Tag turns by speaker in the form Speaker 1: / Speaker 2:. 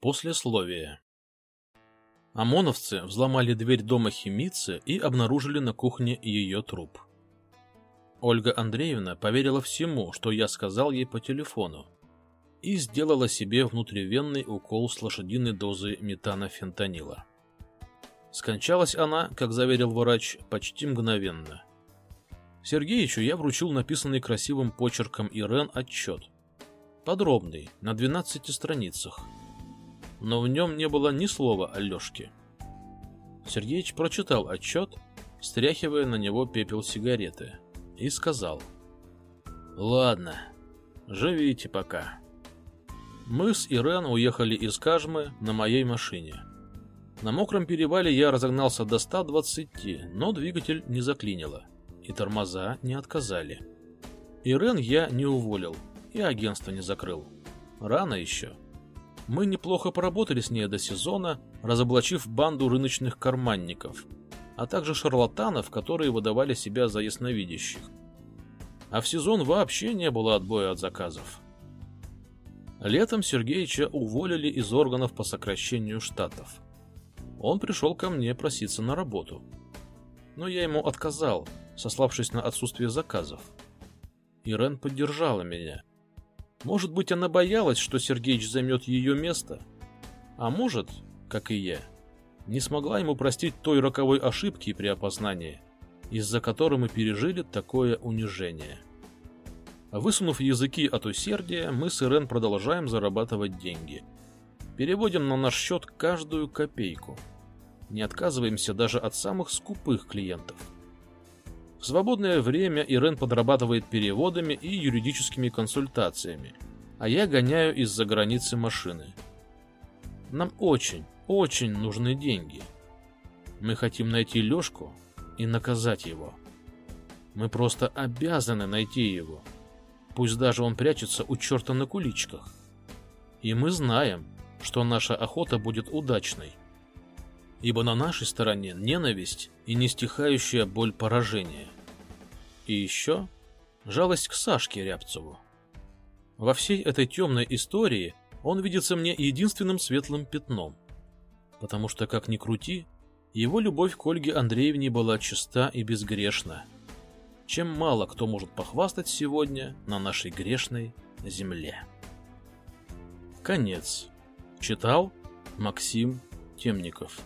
Speaker 1: Послесловие. ОМОНовцы взломали дверь дома химицы и обнаружили на кухне ее труп. Ольга Андреевна поверила всему, что я сказал ей по телефону, и сделала себе внутривенный укол с лошадиной дозой метанофентанила. Скончалась она, как заверил врач, почти мгновенно. Сергеичу я вручил написанный красивым почерком Ирен отчет. Подробный, на 12 страницах. Но в нем не было ни слова о Лешке. Сергеич прочитал отчет, стряхивая на него пепел сигареты, и сказал. «Ладно, живите пока». Мы с Ирен уехали из Кажмы на моей машине. На мокром перевале я разогнался до 120, но двигатель не заклинило, и тормоза не отказали. Ирен я не уволил, и агентство не закрыл. Рано еще. Мы неплохо поработали с ней до сезона, разоблачив банду рыночных карманников, а также шарлатанов, которые выдавали себя за ясновидящих. А в сезон вообще не было отбоя от заказов. Летом Сергеича уволили из органов по сокращению штатов он пришел ко мне проситься на работу. Но я ему отказал, сославшись на отсутствие заказов. Ирен поддержала меня. Может быть, она боялась, что Сергеич займет ее место, а может, как и я, не смогла ему простить той роковой ошибки при опознании, из-за которой мы пережили такое унижение. Высунув языки от усердия, мы с Ирен продолжаем зарабатывать деньги – Переводим на наш счет каждую копейку. Не отказываемся даже от самых скупых клиентов. В свободное время Ирен подрабатывает переводами и юридическими консультациями, а я гоняю из-за границы машины. Нам очень, очень нужны деньги. Мы хотим найти Лешку и наказать его. Мы просто обязаны найти его. Пусть даже он прячется у черта на куличках. И мы знаем, что наша охота будет удачной. Ибо на нашей стороне ненависть и нестихающая боль поражения. И еще жалость к Сашке Рябцеву. Во всей этой темной истории он видится мне единственным светлым пятном. Потому что, как ни крути, его любовь к Ольге Андреевне была чиста и безгрешна, чем мало кто может похвастать сегодня на нашей грешной земле. Конец. Читал Максим Темников